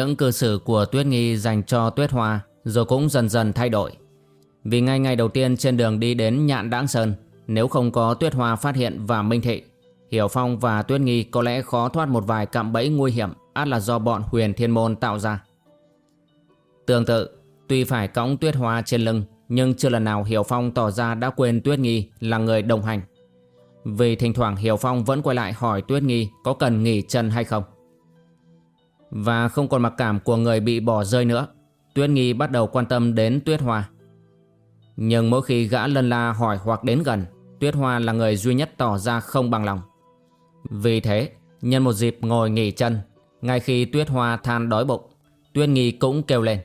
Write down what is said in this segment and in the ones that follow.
Những cư xử của Tuyết Nghi dành cho Tuyết Hoa rồi cũng dần dần thay đổi. Vì ngay ngày đầu tiên trên đường đi đến Nhạn Đãng Sơn, nếu không có Tuyết Hoa phát hiện và minh thị, Hiểu Phong và Tuyết Nghi có lẽ khó thoát một vài cạm bẫy nguy hiểm át là do bọn huyền thiên môn tạo ra. Tương tự, tuy phải cõng Tuyết Hoa trên lưng, nhưng chưa lần nào Hiểu Phong tỏ ra đã quên Tuyết Nghi là người đồng hành. Vì thỉnh thoảng Hiểu Phong vẫn quay lại hỏi Tuyết Nghi có cần nghỉ chân hay không. Và không còn mặc cảm của người bị bỏ rơi nữa. Tuyết Nghi bắt đầu quan tâm đến Tuyết Hoa. Nhưng mỗi khi gã lân la hỏi hoặc đến gần, Tuyết Hoa là người duy nhất tỏ ra không bằng lòng. Vì thế, Nhân một dịp ngồi nghỉ chân, Ngay khi Tuyết Hoa than đói bụng, Tuyết Nghi cũng kêu lên.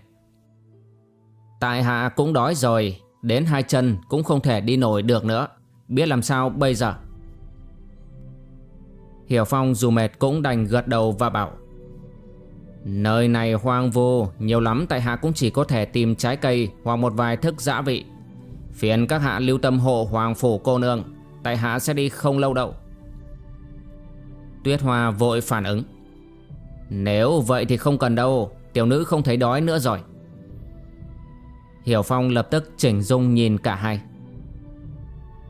Tại hạ cũng đói rồi, Đến hai chân cũng không thể đi nổi được nữa. Biết làm sao bây giờ? Hiểu Phong dù mệt cũng đành gật đầu và bảo Nơi này hoang vu Nhiều lắm tại hạ cũng chỉ có thể tìm trái cây Hoặc một vài thức dã vị. Phiền các hạ lưu tâm hộ hoàng phủ cô nương, Tại hạ sẽ đi không lâu đâu. Tuyết Hoa vội phản ứng. Nếu vậy thì không cần đâu, Tiểu nữ không thấy đói nữa rồi. Hiểu Phong lập tức chỉnh dung nhìn cả hai.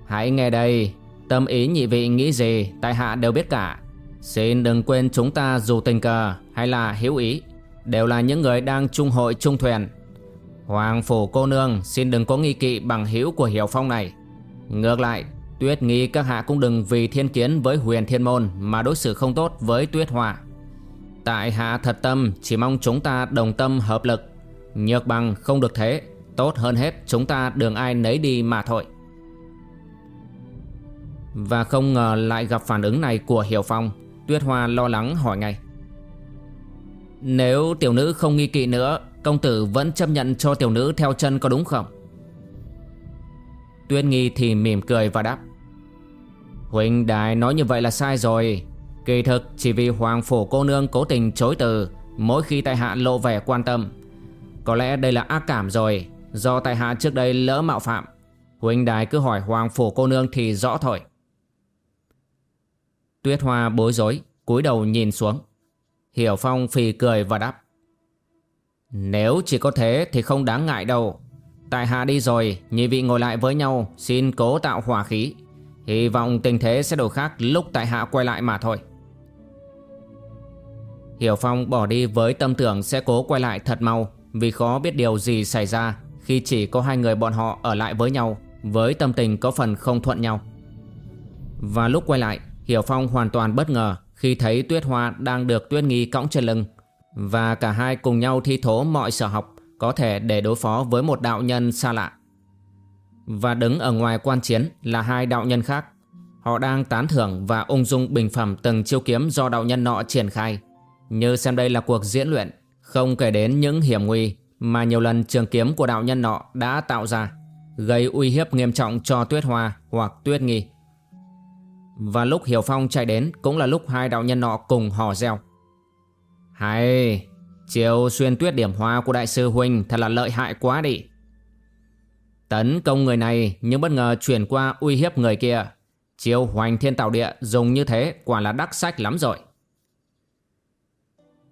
Hãy nghe đây, Tâm ý nhị vị nghĩ gì, Tại hạ đều biết cả. Xin đừng quên chúng ta dù tình cờ hay là hữu ý, Đều là những người đang chung hội chung thuyền. Hoàng phủ cô nương, xin đừng có nghi kỵ bằng hữu của Hiểu Phong này. Ngược lại, Tuyết nghi các hạ cũng đừng vì thiên kiến với huyền thiên môn Mà đối xử không tốt với tuyết hòa Tại hạ thật tâm, chỉ mong chúng ta đồng tâm hợp lực. Nhược bằng không được thế, Tốt hơn hết chúng ta đường ai nấy đi mà thôi. Và không ngờ lại gặp phản ứng này của Hiểu Phong. Tuyết Hoa lo lắng hỏi ngay. Nếu tiểu nữ không nghi kỵ nữa, Công tử vẫn chấp nhận cho tiểu nữ theo chân có đúng không? Tuyết Nghi thì mỉm cười và đáp. Huỳnh đài nói như vậy là sai rồi. Kỳ thực, chỉ vì Hoàng Phủ cô nương cố tình chối từ, Mỗi khi tại hạ lộ vẻ quan tâm, Có lẽ đây là ác cảm rồi. Do tại hạ trước đây lỡ mạo phạm, Huỳnh đài cứ hỏi Hoàng Phủ cô nương thì rõ thôi. Tuyết Hoa bối rối, cúi đầu nhìn xuống. Hiểu Phong phì cười và đáp. Nếu chỉ có thế thì không đáng ngại đâu. Tại hạ đi rồi, nhị vị ngồi lại với nhau, xin cố tạo hòa khí. Hy vọng tình thế sẽ đổi khác lúc tại hạ quay lại mà thôi. Hiểu Phong bỏ đi với tâm tưởng sẽ cố quay lại thật mau vì khó biết điều gì xảy ra khi chỉ có hai người bọn họ ở lại với nhau với tâm tình có phần không thuận nhau. Và lúc quay lại, Hiểu Phong hoàn toàn bất ngờ khi thấy Tuyết Hoa đang được Tuyết Nghi cõng trên lưng và cả hai cùng nhau thi thố mọi sở học có thể để đối phó với một đạo nhân xa lạ. Và đứng ở ngoài quan chiến là hai đạo nhân khác. Họ đang tán thưởng và ung dung bình phẩm từng chiêu kiếm do đạo nhân nọ triển khai. Như xem đây là cuộc diễn luyện, không kể đến những hiểm nguy mà nhiều lần trường kiếm của đạo nhân nọ đã tạo ra, gây uy hiếp nghiêm trọng cho Tuyết Hoa hoặc Tuyết Nghi. Và lúc Hiểu Phong chạy đến cũng là lúc hai đạo nhân nọ cùng hò reo. Hay, chiều xuyên tuyết điểm hoa của đại sư Huynh thật là lợi hại quá đi. Tấn công người này nhưng bất ngờ chuyển qua uy hiếp người kia. Chiêu hoành thiên tạo địa dùng như thế quả là đắc sách lắm rồi.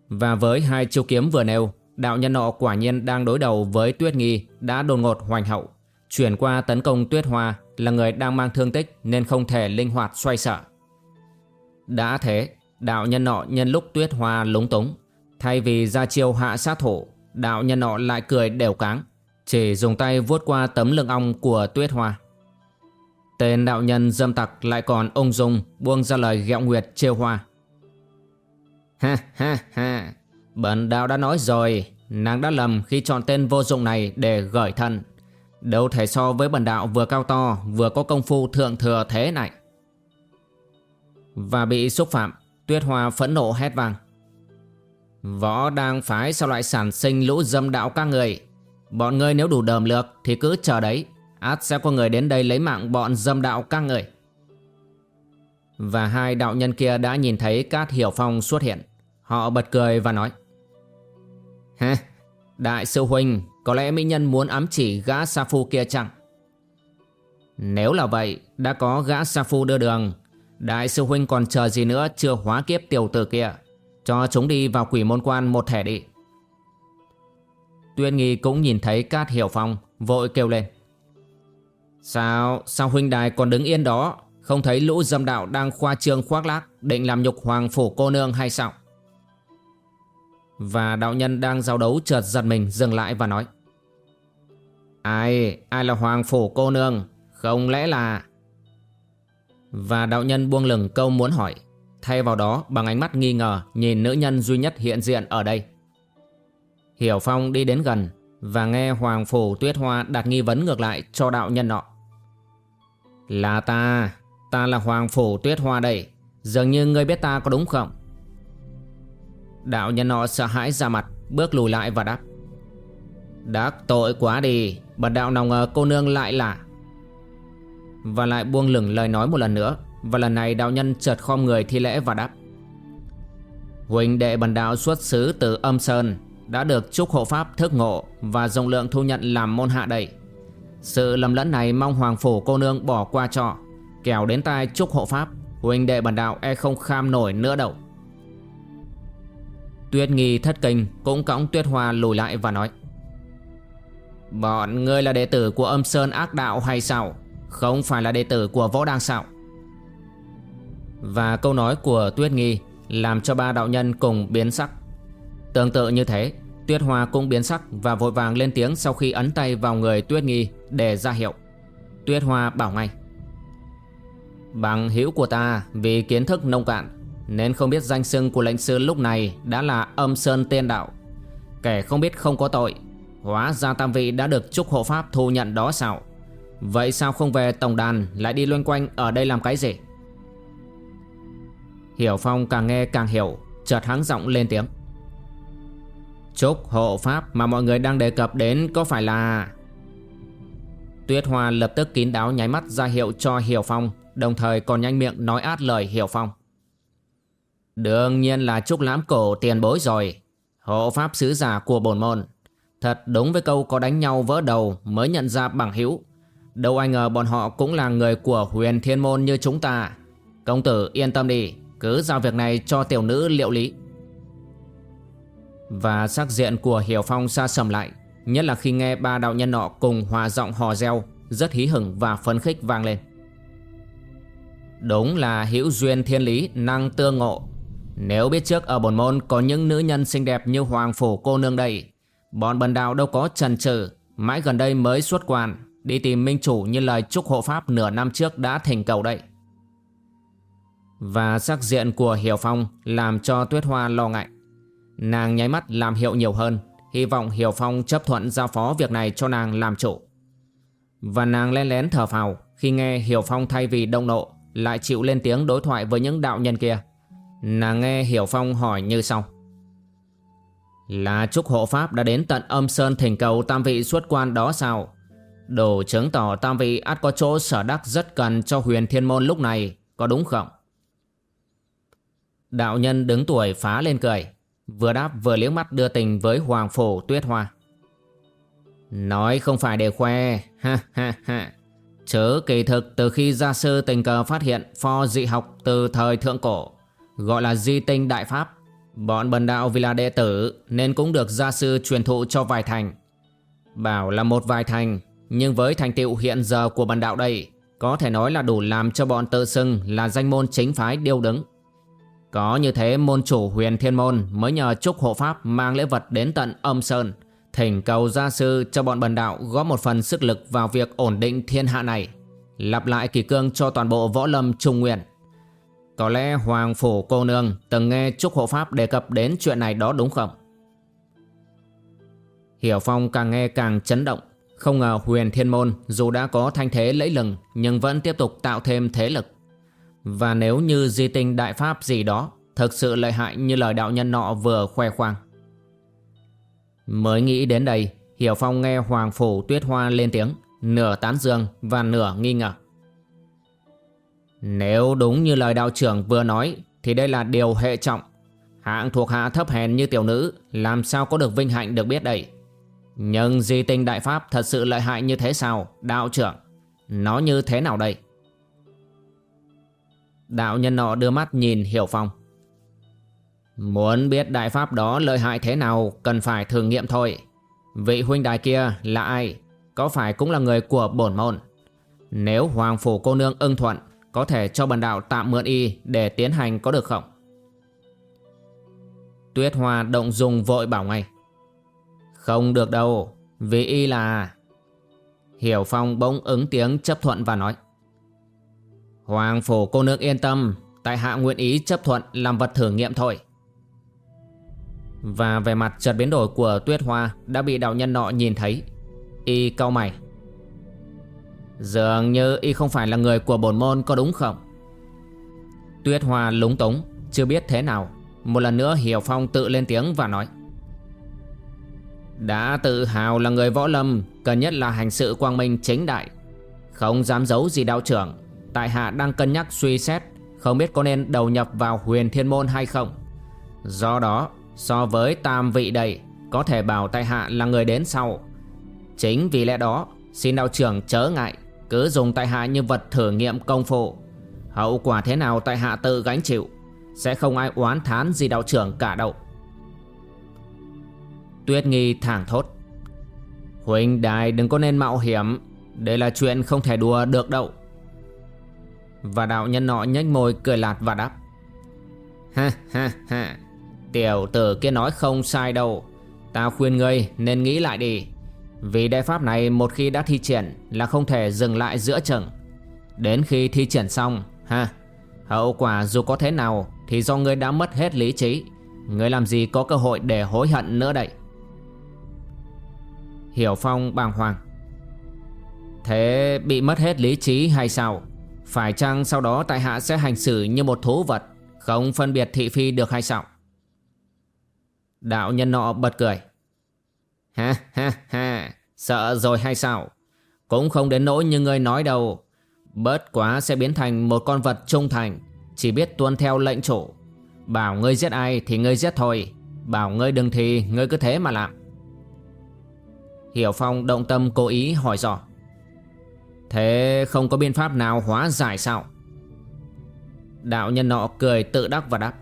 Và với hai chiêu kiếm vừa nêu, đạo nhân nọ quả nhiên đang đối đầu với tuyết nghi đã đột ngột hoành hậu. Chuyển qua tấn công tuyết hoa là người đang mang thương tích nên không thể linh hoạt xoay sở. Đã thế, Đạo nhân nọ nhân lúc tuyết hoa lúng túng Thay vì ra chiêu hạ sát thủ Đạo nhân nọ lại cười đều cáng Chỉ dùng tay vuốt qua tấm lưng ong của tuyết hoa Tên đạo nhân dâm tặc lại còn ung dung buông ra lời ghẹo nguyệt trêu hoa. Ha ha ha, bẩn đạo đã nói rồi, nàng đã lầm khi chọn tên vô dụng này để gởi thân. Đâu thể so với bần đạo vừa cao to vừa có công phu thượng thừa thế này. Và bị xúc phạm, tuyết hoa phẫn nộ hét vang. Võ đang phái sao lại sản sinh lũ dâm đạo các người. Bọn ngươi nếu đủ đờm lược thì cứ chờ đấy át sẽ có người đến đây lấy mạng bọn dâm đạo các người. Và hai đạo nhân kia đã nhìn thấy Cát Hiểu Phong xuất hiện. Họ bật cười và nói. Ha, đại sư huynh, có lẽ mỹ nhân muốn ám chỉ gã sa phu kia chẳng? Nếu là vậy, đã có gã sa phu đưa đường. Đại sư huynh còn chờ gì nữa chưa hóa kiếp tiểu tử kia. Cho chúng đi vào quỷ môn quan một thẻ đi. Tuyên nghi cũng nhìn thấy Cát Hiểu Phong, vội kêu lên. Sao, sao huynh đài còn đứng yên đó Không thấy lũ dâm đạo đang khoa trương khoác lác Định làm nhục hoàng phủ cô nương hay sao và đạo nhân đang giao đấu chợt giật mình dừng lại và nói Ai, ai là hoàng phủ cô nương? Không lẽ là Và đạo nhân buông lửng câu muốn hỏi. Thay vào đó bằng ánh mắt nghi ngờ Nhìn nữ nhân duy nhất hiện diện ở đây. Hiểu Phong đi đến gần Và nghe Hoàng Phủ Tuyết Hoa đặt nghi vấn ngược lại cho đạo nhân nọ. Là ta, ta là Hoàng Phủ Tuyết Hoa đây. Dường như ngươi biết ta có đúng không? Đạo nhân nọ sợ hãi ra mặt, Bước lùi lại và đáp. Đắc tội quá đi Bần đạo nào ngờ cô nương lại là. Và lại buông lửng lời nói một lần nữa, Và lần này đạo nhân chợt khom người thi lễ và đáp. Huỳnh đệ bần đạo xuất xứ từ âm sơn, Đã được chúc hộ pháp thức ngộ Và rộng lượng thu nhận làm môn hạ đầy sự lầm lẫn này mong Hoàng Phủ cô nương bỏ qua cho, Kẻo đến tai chúc hộ pháp Huynh đệ bần đạo e không kham nổi nữa đâu. Tuyết nghi thất kinh, Cũng cõng tuyết hoa lùi lại và nói, Bọn ngươi là đệ tử của âm sơn ác đạo hay sao Không phải là đệ tử của võ đăng sao Và câu nói của tuyết nghi Làm cho ba đạo nhân cùng biến sắc Tương tự như thế, Tuyết Hoa cũng biến sắc và vội vàng lên tiếng sau khi ấn tay vào người Tuyết Nghi để ra hiệu. Tuyết Hoa bảo ngay. Bằng hữu của ta vì kiến thức nông cạn nên không biết danh xưng của lệnh sư lúc này đã là âm sơn tiên đạo. Kẻ không biết không có tội, hóa ra tam vị đã được trúc hộ pháp thu nhận đó sao? Vậy sao không về tổng đàn lại đi loanh quanh ở đây làm cái gì? Hiểu Phong càng nghe càng hiểu, chợt hắng giọng lên tiếng. Trúc hộ pháp mà mọi người đang đề cập đến có phải là... Tuyết Hoa lập tức kín đáo nháy mắt ra hiệu cho Hiểu Phong Đồng thời còn nhanh miệng nói át lời Hiểu Phong Đương nhiên là Trúc Lãm Cổ tiền bối rồi. Hộ pháp sứ giả của bổn môn. Thật đúng với câu có đánh nhau vỡ đầu mới nhận ra bằng hữu. Đâu ai ngờ bọn họ cũng là người của huyền thiên môn như chúng ta. Công tử, yên tâm đi. Cứ giao việc này cho tiểu nữ liệu lý. Và sắc diện của Hiểu Phong xa sầm lại, Nhất là khi nghe ba đạo nhân nọ cùng hòa giọng hò reo, Rất hí hửng và phấn khích vang lên. Đúng là hữu duyên thiên lý, năng tương ngộ. Nếu biết trước ở bổn môn có những nữ nhân xinh đẹp như Hoàng Phủ cô nương đây, Bọn bần đạo đâu có trần trừ Mãi gần đây mới xuất quan, Đi tìm minh chủ như lời chúc hộ pháp nửa năm trước đã thành cầu đây Và sắc diện của Hiểu Phong làm cho Tuyết Hoa lo ngại. Nàng nháy mắt làm hiệu nhiều hơn, Hy vọng Hiểu Phong chấp thuận giao phó việc này cho nàng làm chủ. Và nàng lén lén thở phào Khi nghe Hiểu Phong thay vì động nộ, Lại chịu lên tiếng đối thoại với những đạo nhân kia. Nàng nghe Hiểu Phong hỏi như sau. Là Trúc Hộ Pháp đã đến tận âm sơn thỉnh cầu tam vị xuất quan đó sao? Đồ chứng tỏ tam vị ắt có chỗ sở đắc rất cần cho huyền thiên môn lúc này, Có đúng không? Đạo nhân đứng tuổi phá lên cười, Vừa đáp vừa liếc mắt đưa tình với Hoàng Phổ Tuyết Hoa. Nói không phải để khoe, Ha ha ha. Chớ kỳ thực từ khi gia sư tình cờ phát hiện pho dị học từ thời thượng cổ Gọi là di tinh đại pháp. Bọn bần đạo vì là đệ tử Nên cũng được gia sư truyền thụ cho vài thành. Bảo là một vài thành, Nhưng với thành tựu hiện giờ của bần đạo đây, Có thể nói là đủ làm cho bọn tự xưng là danh môn chính phái điêu đứng. Có như thế, môn chủ huyền thiên môn mới nhờ chúc hộ pháp mang lễ vật đến tận âm sơn, Thỉnh cầu gia sư cho bọn bần đạo góp một phần sức lực vào việc ổn định thiên hạ này, Lặp lại kỳ cương cho toàn bộ võ lâm trung nguyện có lẽ Hoàng Phủ cô nương từng nghe trúc hộ pháp đề cập đến chuyện này đó đúng không? Hiểu Phong càng nghe càng chấn động. Không ngờ huyền thiên môn dù đã có thanh thế lẫy lừng, Nhưng vẫn tiếp tục tạo thêm thế lực. Và nếu như di tinh đại pháp gì đó Thực sự lợi hại như lời đạo nhân nọ vừa khoe khoang. Mới nghĩ đến đây, Hiểu Phong nghe Hoàng Phủ Tuyết Hoa lên tiếng, Nửa tán dương và nửa nghi ngờ. Nếu đúng như lời đạo trưởng vừa nói, Thì đây là điều hệ trọng. Hạng thuộc hạ thấp hèn như tiểu nữ, Làm sao có được vinh hạnh được biết đây? Nhưng di tinh đại pháp thật sự lợi hại như thế sao, Đạo trưởng? Nó như thế nào đây? Đạo nhân nọ đưa mắt nhìn Hiểu Phong. Muốn biết đại pháp đó lợi hại thế nào, Cần phải thử nghiệm thôi. Vị huynh đài kia là ai? Có phải cũng là người của bổn môn? Nếu Hoàng Phủ cô nương ưng thuận có thể cho bần đạo tạm mượn y Để tiến hành có được không? Tuyết Hoa động dung vội bảo ngay. Không được đâu, Vì y là Hiểu Phong bỗng ứng tiếng chấp thuận và nói. Hoàng Phủ cô nương yên tâm, Tại hạ nguyện ý chấp thuận làm vật thử nghiệm thôi. Và về mặt chợt biến đổi của Tuyết Hoa Đã bị đạo nhân nọ nhìn thấy. Y cau mày. Dường như y không phải là người của bổn môn có đúng không? Tuyết Hoa lúng túng, Chưa biết thế nào. Một lần nữa Hiểu Phong tự lên tiếng và nói. Đã tự hào là người võ lâm, Cần nhất là hành sự quang minh chính đại. Không dám giấu gì đạo trưởng, Tại hạ đang cân nhắc suy xét, Không biết có nên đầu nhập vào huyền thiên môn hay không. Do đó, So với tam vị đây Có thể bảo tại hạ là người đến sau. Chính vì lẽ đó, Xin đạo trưởng chớ ngại. Cứ dùng tại hạ như vật thử nghiệm công phu. Hậu quả thế nào tại hạ tự gánh chịu? Sẽ không ai oán thán gì đạo trưởng cả đâu. Tuyết nghi thẳng thốt. Huynh đài đừng có nên mạo hiểm. Đây là chuyện không thể đùa được đâu. Và đạo nhân nọ nhếch môi cười lạt và đáp. Ha ha ha. Tiểu tử kia nói không sai đâu. Ta khuyên ngươi nên nghĩ lại đi. Vì đại pháp này một khi đã thi triển Là không thể dừng lại giữa chừng. Đến khi thi triển xong, ha, Hậu quả dù có thế nào thì do ngươi đã mất hết lý trí, Ngươi làm gì có cơ hội để hối hận nữa đây? Hiểu Phong bàng hoàng. Thế bị mất hết lý trí hay sao? Phải chăng sau đó tại hạ sẽ hành xử như một thú vật, Không phân biệt thị phi được hay sao? Đạo nhân nọ bật cười. Ha ha ha. Sợ rồi hay sao? Cũng không đến nỗi như ngươi nói đâu. Bớt quá sẽ biến thành một con vật trung thành. Chỉ biết tuân theo lệnh chủ. Bảo ngươi giết ai thì ngươi giết thôi. Bảo ngươi đừng thì ngươi cứ thế mà làm. Hiểu Phong động tâm cố ý hỏi dò. Thế không có biện pháp nào hóa giải sao? Đạo nhân nọ cười tự đắc và đáp.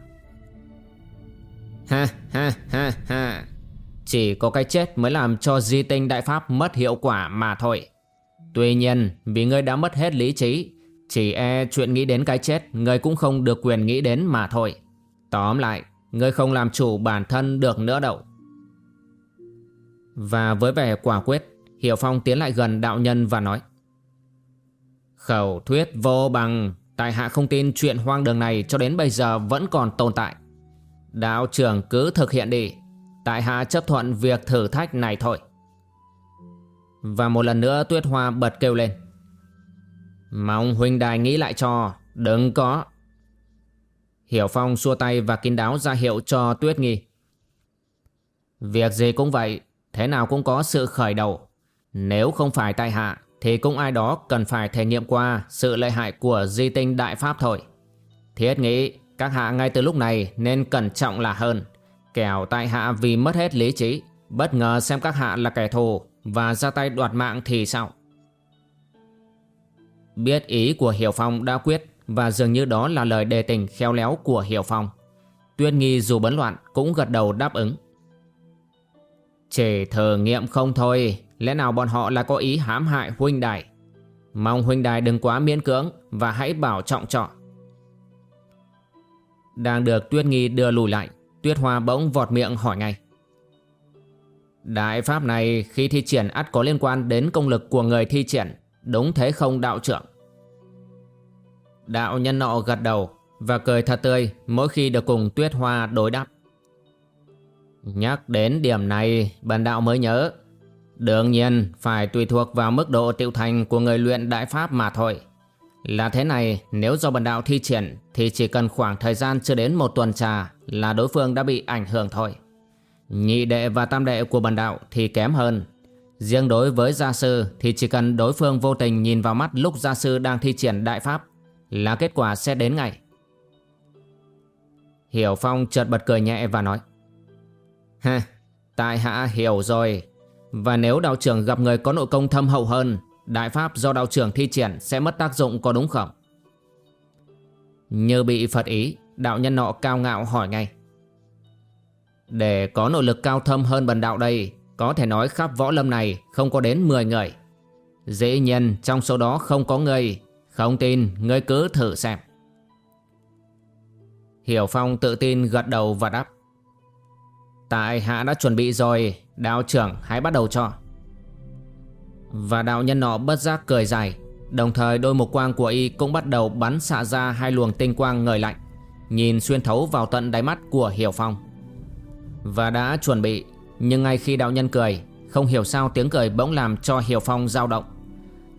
Ha ha ha ha. Chỉ có cái chết mới làm cho di tinh đại pháp mất hiệu quả mà thôi. Tuy nhiên, vì ngươi đã mất hết lý trí, chỉ e chuyện nghĩ đến cái chết, Ngươi cũng không được quyền nghĩ đến mà thôi. Tóm lại, Ngươi không làm chủ bản thân được nữa đâu. Và với vẻ quả quyết, Hiểu Phong tiến lại gần đạo nhân và nói, Khẩu thuyết vô bằng, Tại hạ không tin chuyện hoang đường này Cho đến bây giờ vẫn còn tồn tại. Đạo trưởng cứ thực hiện đi. Tại hạ chấp thuận việc thử thách này thôi. Và một lần nữa Tuyết Hoa bật kêu lên. Mong huynh đài nghĩ lại cho, Đừng có. Hiểu Phong xua tay và kín đáo ra hiệu cho Tuyết Nghi. Việc gì cũng vậy, Thế nào cũng có sự khởi đầu. Nếu không phải tại hạ, Thì cũng ai đó cần phải thể nghiệm qua Sự lợi hại của di tinh đại pháp thôi. Thiết nghĩ, Các hạ ngay từ lúc này nên cẩn trọng là hơn. Kẻo tại hạ vì mất hết lý trí Bất ngờ xem các hạ là kẻ thù Và ra tay đoạt mạng thì sao Biết ý của Hiểu Phong đã quyết và dường như đó là lời đề tình khéo léo của Hiểu Phong. Tuyên nghi dù bấn loạn cũng gật đầu đáp ứng. Chỉ thử nghiệm không thôi, lẽ nào bọn họ là có ý hãm hại huynh đài. Mong huynh đài đừng quá miễn cưỡng và hãy bảo trọng trọ. Đang được Tuyết Nghi đưa lùi lại Tuyết Hoa bỗng vọt miệng hỏi ngay. Đại pháp này khi thi triển ắt có liên quan đến công lực của người thi triển, Đúng thế không đạo trưởng? Đạo nhân nọ gật đầu Và cười thật tươi mỗi khi được cùng Tuyết Hoa đối đáp. Nhắc đến điểm này, Bần đạo mới nhớ. Đương nhiên, phải tùy thuộc vào mức độ tiêu thành của người luyện đại pháp mà thôi. Là thế này nếu do bần đạo thi triển Thì chỉ cần khoảng thời gian chưa đến một tuần trà Là đối phương đã bị ảnh hưởng thôi. Nhị đệ và tam đệ của bần đạo thì kém hơn. Riêng đối với gia sư thì chỉ cần đối phương vô tình nhìn vào mắt lúc gia sư đang thi triển đại pháp Là kết quả sẽ đến ngay. Hiểu Phong chợt bật cười nhẹ và nói Ha, tại hạ hiểu rồi. Và nếu đạo trưởng gặp người có nội công thâm hậu hơn Đại pháp do đạo trưởng thi triển sẽ mất tác dụng có đúng không? Như bị Phật ý, Đạo nhân nọ cao ngạo hỏi ngay. Để có nội lực cao thâm hơn bần đạo đây, Có thể nói khắp võ lâm này Không có đến 10 người. Dĩ nhiên, trong số đó không có người. Không tin, ngươi cứ thử xem. Hiểu Phong tự tin gật đầu và đáp. Tại hạ đã chuẩn bị rồi, Đạo trưởng hãy bắt đầu cho. Và đạo nhân nọ bất giác cười dài. Đồng thời đôi mục quang của y cũng bắt đầu bắn xạ ra hai luồng tinh quang ngời lạnh, Nhìn xuyên thấu vào tận đáy mắt của Hiểu Phong. Và đã chuẩn bị, Nhưng ngay khi đạo nhân cười, Không hiểu sao tiếng cười bỗng làm cho Hiểu Phong dao động.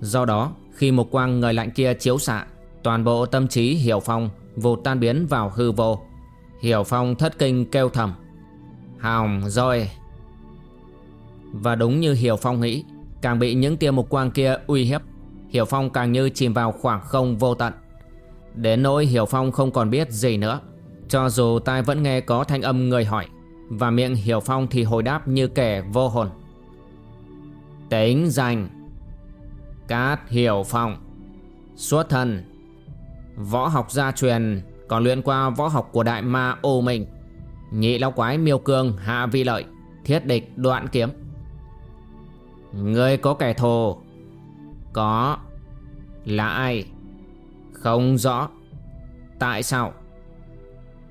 Do đó, khi mục quang ngời lạnh kia chiếu xạ, Toàn bộ tâm trí Hiểu Phong vụt tan biến vào hư vô. Hiểu Phong thất kinh kêu thầm. Hỏng rồi. Và đúng như Hiểu Phong nghĩ Càng bị những tia mục quang kia uy hiếp, Hiểu Phong càng như chìm vào khoảng không vô tận. Đến nỗi Hiểu Phong không còn biết gì nữa, Cho dù tai vẫn nghe có thanh âm người hỏi, và miệng Hiểu Phong thì hồi đáp như kẻ vô hồn. Tính danh Cát Hiểu Phong. Xuất thân Võ học gia truyền, Còn luyện qua võ học của đại ma ô minh. Nhị lão quái miêu cương hạ vi lợi, Thiết địch đoạn kiếm. Ngươi có kẻ thù Có Là ai? Không rõ. Tại sao?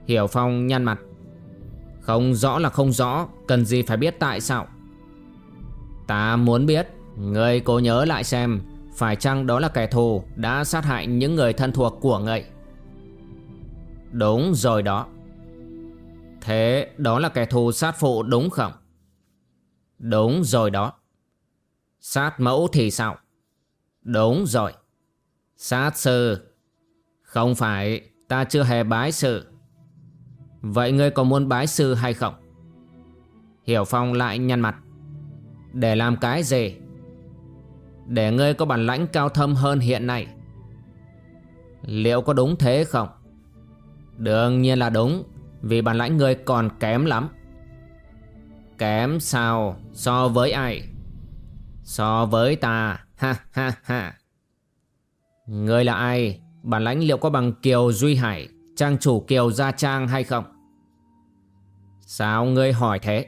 Hiểu Phong nhăn mặt. Không rõ là không rõ, Cần gì phải biết tại sao? Ta muốn biết Ngươi cố nhớ lại xem, Phải chăng đó là kẻ thù Đã sát hại những người thân thuộc của ngươi Đúng rồi đó. Thế đó là kẻ thù sát phụ đúng không? Đúng rồi đó. Sát mẫu thì sao Đúng rồi Sát sư Không phải, Ta chưa hề bái sư. Vậy ngươi có muốn bái sư hay không? Hiểu Phong lại nhăn mặt Để làm cái gì? Để ngươi có bản lãnh cao thâm hơn hiện nay Liệu có đúng thế không? Đương nhiên là đúng, Vì bản lãnh ngươi còn kém lắm Kém sao So với ai So với ta Ha ha ha người là ai Bản lãnh liệu có bằng Kiều Duy Hải Trang chủ Kiều Gia Trang hay không? Sao ngươi hỏi thế?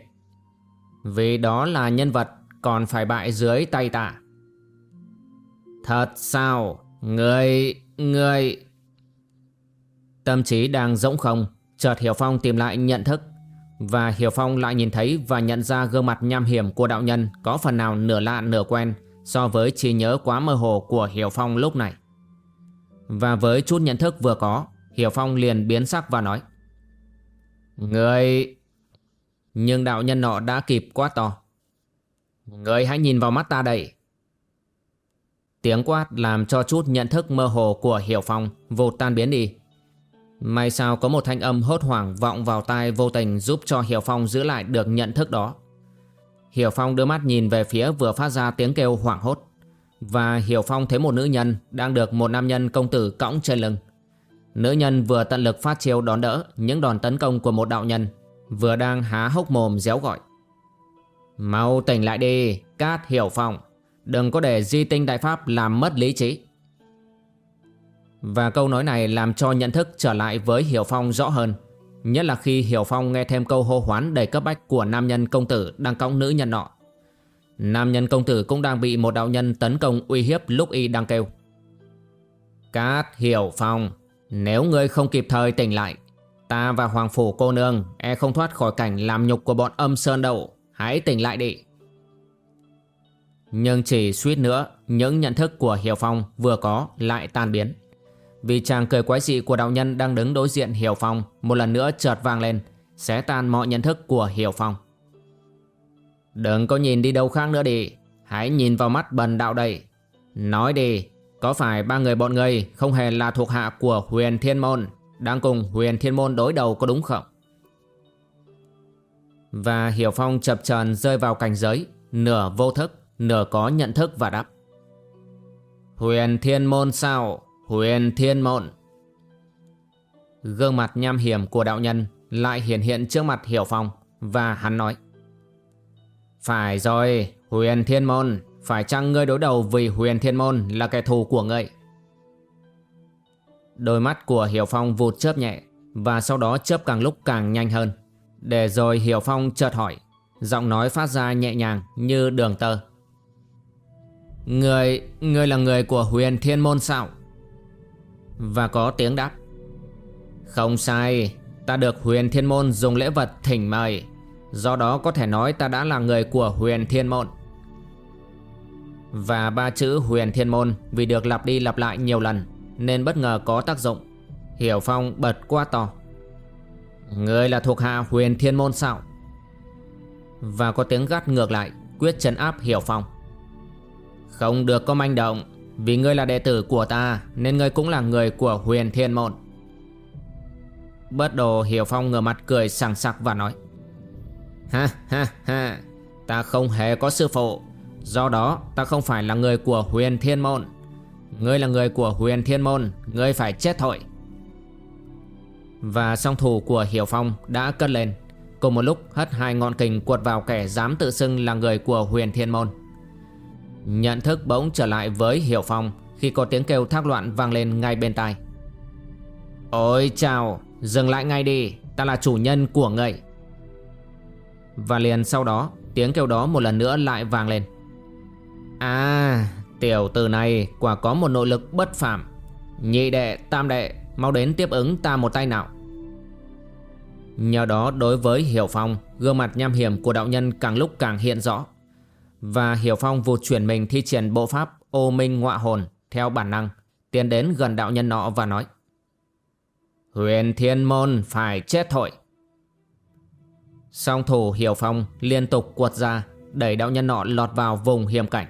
Vì đó là nhân vật còn phải bại dưới tay ta. Thật sao? Ngươi... ngươi... Tâm trí đang rỗng không, chợt Hiểu Phong tìm lại nhận thức. Và Hiểu Phong lại nhìn thấy và nhận ra gương mặt nham hiểm của đạo nhân có phần nào nửa lạ nửa quen so với trí nhớ quá mơ hồ của Hiểu Phong lúc này. Và với chút nhận thức vừa có, Hiểu Phong liền biến sắc và nói Người... Nhưng đạo nhân nọ đã kịp quá to Người hãy nhìn vào mắt ta đây Tiếng quát làm cho chút nhận thức mơ hồ của Hiểu Phong vụt tan biến đi May sao có một thanh âm hốt hoảng vọng vào tai vô tình giúp cho Hiểu Phong giữ lại được nhận thức đó. Hiểu Phong đưa mắt nhìn về phía vừa phát ra tiếng kêu hoảng hốt. Và Hiểu Phong thấy một nữ nhân đang được một nam nhân công tử cõng trên lưng. Nữ nhân vừa tận lực phát chiêu đón đỡ những đòn tấn công của một đạo nhân, Vừa đang há hốc mồm réo gọi. Mau tỉnh lại đi, Cát hiểu phong. Đừng có để di tinh đại pháp làm mất lý trí. Và câu nói này làm cho nhận thức trở lại với Hiểu Phong rõ hơn. Nhất là khi Hiểu Phong nghe thêm câu hô hoán đầy cấp bách của nam nhân công tử đang cõng nữ nhân nọ. Nam nhân công tử cũng đang bị một đạo nhân tấn công uy hiếp lúc y đang kêu. Cát Hiểu Phong, nếu ngươi không kịp thời tỉnh lại, Ta và Hoàng Phủ cô nương e không thoát khỏi cảnh làm nhục của bọn âm sơn Đậu Hãy tỉnh lại đi. Nhưng chỉ suýt nữa, Những nhận thức của Hiểu Phong vừa có lại tan biến. Vì chàng cười quái dị của đạo nhân đang đứng đối diện Hiểu Phong, Một lần nữa chợt vang lên, Xé tan mọi nhận thức của Hiểu Phong. Đừng có nhìn đi đâu khác nữa đi, Hãy nhìn vào mắt bần đạo đây. Nói đi, Có phải ba người bọn người không hề là thuộc hạ của huyền thiên môn, Đang cùng huyền thiên môn đối đầu có đúng không? Và Hiểu Phong chập chờn rơi vào cảnh giới, Nửa vô thức, Nửa có nhận thức và đáp. Huyền thiên môn sao? Huyền thiên môn Gương mặt nham hiểm của đạo nhân Lại hiện hiện trước mặt Hiểu Phong Và hắn nói Phải rồi Huyền thiên môn phải chăng ngươi đối đầu vì huyền thiên môn là kẻ thù của ngươi? Đôi mắt của Hiểu Phong vụt chớp nhẹ và sau đó chớp càng lúc càng nhanh hơn. Để rồi Hiểu Phong chợt hỏi, giọng nói phát ra nhẹ nhàng như đường tơ. Người, người là người của huyền thiên môn sao? Và có tiếng đáp. Không sai, ta được huyền thiên môn dùng lễ vật thỉnh mời. Do đó có thể nói ta đã là người của huyền thiên môn. Và ba chữ huyền thiên môn vì được lặp đi lặp lại nhiều lần nên bất ngờ có tác dụng. Hiểu Phong bật qua to. Người là thuộc hạ huyền thiên môn sao? Và có tiếng gắt ngược lại quyết trấn áp Hiểu Phong. Không được có manh động vì ngươi là đệ tử của ta, nên ngươi cũng là người của huyền thiên môn. Bất đồ Hiểu Phong ngửa mặt cười sảng sặc và nói, Ha ha ha, Ta không hề có sư phụ. Do đó, ta không phải là người của huyền thiên môn. Ngươi là người của huyền thiên môn, Ngươi phải chết thôi. Và song thủ của Hiểu Phong đã cất lên. Cùng một lúc, hất hai ngọn kình quật vào kẻ dám tự xưng là người của huyền thiên môn. Nhận thức bỗng trở lại với Hiểu Phong Khi có tiếng kêu thác loạn vang lên ngay bên tai. Ôi chào, Dừng lại ngay đi, Ta là chủ nhân của ngươi Và liền sau đó, Tiếng kêu đó một lần nữa lại vang lên. À tiểu tử này quả có một nội lực bất phàm. Nhị đệ, tam đệ, Mau đến tiếp ứng ta một tay nào. Nhờ đó đối với Hiểu Phong, Gương mặt nham hiểm của đạo nhân càng lúc càng hiện rõ. Và Hiểu Phong vụt chuyển mình thi triển bộ pháp ô minh ngọa hồn Theo bản năng, Tiến đến gần đạo nhân nọ và nói, Huyền thiên môn phải chết thôi. Song thủ Hiểu Phong liên tục quật ra, Đẩy đạo nhân nọ lọt vào vùng hiểm cảnh.